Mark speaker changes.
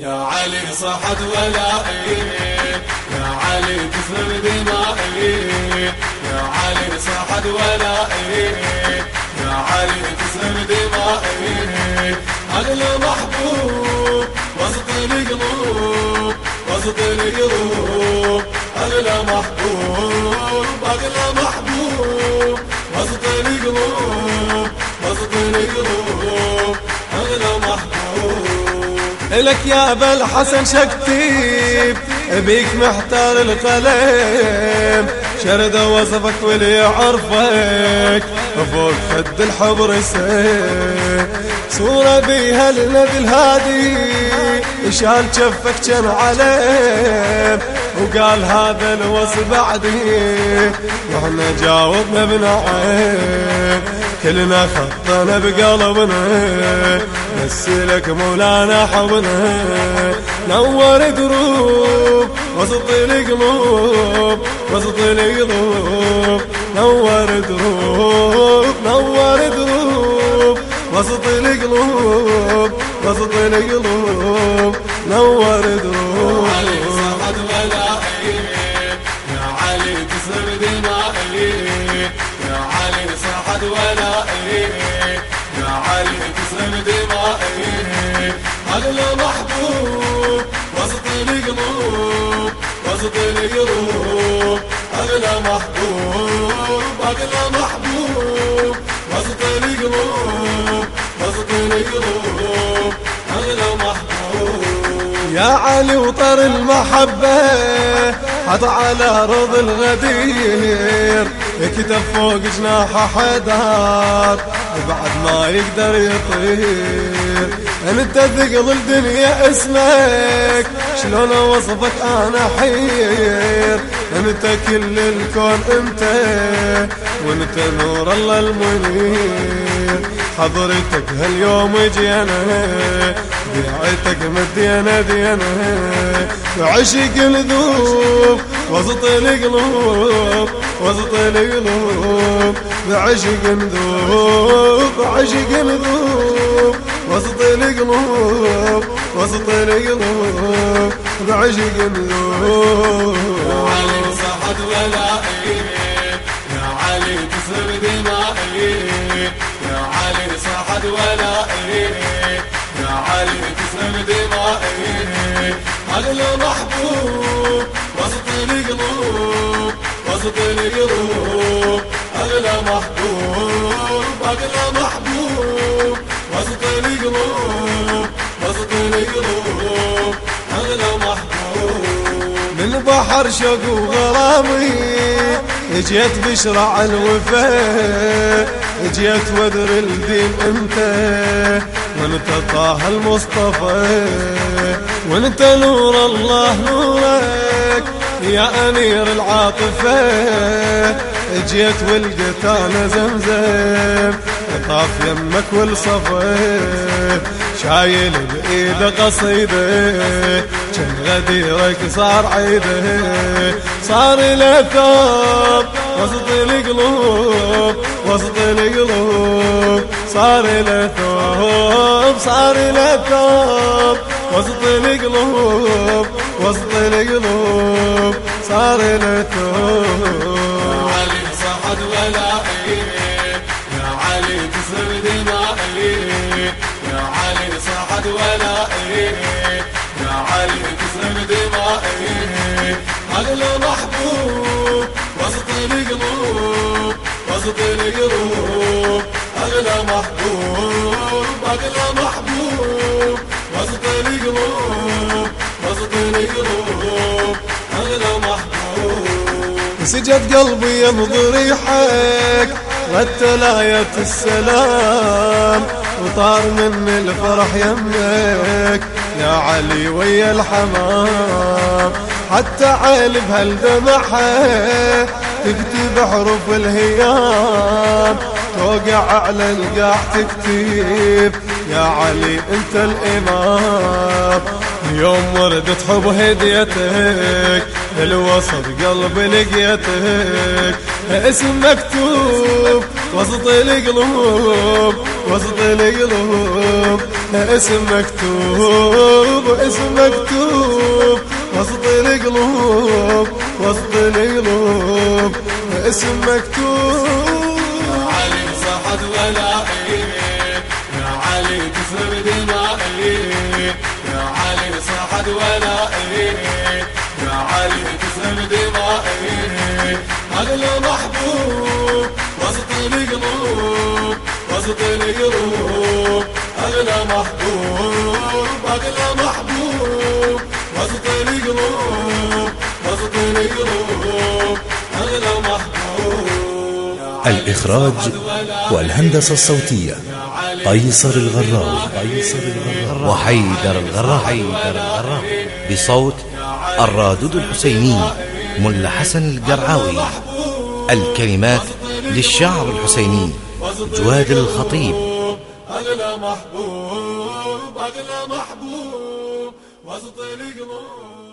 Speaker 1: يا علي صحت ولائي يا علي تسلم دمائي يا علي صحت ولائي يا علي تسلم دمائي. أغلى محبوب وسط القلوب وسط القلوب. أغلى محبوب أغلى محبوب
Speaker 2: لك يا أبا الحسن شكتيب بيك محتار القلم. شرد وصفك واللي يعرفك فوق خد الحبر سيف صورة بيها للنبي الهادي شال شفك كان عليه. وقال هذا الوصف بعدي وإحنا جاوبنا بنعيم كلنا خطنا بقلبنا. بس لك مولانا حبنا نور دروب وسط القلوب وسط القلوب نور دروب نور دروب وسط القلوب وسط القلوب نور دروب.
Speaker 1: ولائي يا علي تسر دمائي يا علي صحت ولائي تسر دمائي أغلى محبوب وسط القلوب وسط القلوب أغلى محبوب أغلى محبوب وسط القلوب وسط القلوب أغلى محبوب
Speaker 2: يا علي وطر المحبة حط على أرض الغدير. كتب فوق جناحه حدار بعد ما يقدر يطير. انت ثقل الدنيا اسمك؟ شلون اوصفك أنا حير؟ انت كل الكون انت؟ وانت نور الله المنير. حضرتك هاليوم جينا بيعتك مدينا دينا. بعشق نذوب وسط القلوب وسط القلوب. بعشق نذوب بعشق نذوب وسط القلوب وسط القلوب. بعشق نذوب
Speaker 1: علي صحت ولائي يا علي تسر دمائي صحت ولائي علي تسر دمائي أغلى محبوب وسط القلوب وسط القلوب. أغلى محبوب أغلى محبوب. وسط القلوب وسط القلوب. أغلى محبوب.
Speaker 2: من بحر شوق وغرامي. جيت بشرع الوفاء جيت ودر الدين انت. وانت طه المصطفى وانت نور الله نورك. يا أمير العاطفة جيت ولقيت أنا زمزم. طاف يمك والصفا شايل بايده قصيدة. كان غديرك صار عيدة. صار له ثوب وسط القلوب وسط القلوب. صار له ثوب صار له ثوب وسط القلوب وسط القلوب. صار له ثوب
Speaker 1: علي يا علي تسر دمائي يا علي صحت ولائي يا علي تسر دمائي أغلى محبوب وسط القلوب وسط القلوب أغلى محبوب أغلى محبوب وسط القلوب وسط القلوب أغلى محبوب
Speaker 2: سجد قلبي يمضي ريحك آية السلام وطار من الفرح يمك يا علي ويا الحمام. حتى عيل بهالدمحة تكتب حروف الهيام. توقع على القاع تكتب يا علي انت الإمام. يوم وردت حب هديتك الوسط قلب لقيتك. اسم مكتوب وسط القلوب وسط القلوب. اسم مكتوب اسم مكتوب. وسط القلوب وسط القلوب. اسم مكتوب.
Speaker 1: يا علي صحد ولائي يا علي تسر دمائي صحد ولائي. يا علي تسر دمائي. أغلى محبوب وسط القلوب وسط القلوب. أغلى محبوب أغلى محبوب. وسط القلوب وسط القلوب. أغلى محبوب.
Speaker 3: الإخراج والهندسة الصوتية. قيصر الغراوي قيصر الغراوي وحيدر الغراوي حيدر الغراوي بصوت الرادود الحسيني ملا حسن القرعاوي الكلمات للشاعر الحسيني جواد الخطيب.
Speaker 1: أغلى محبوب؟ أغلى محبوب؟ وسط القلوب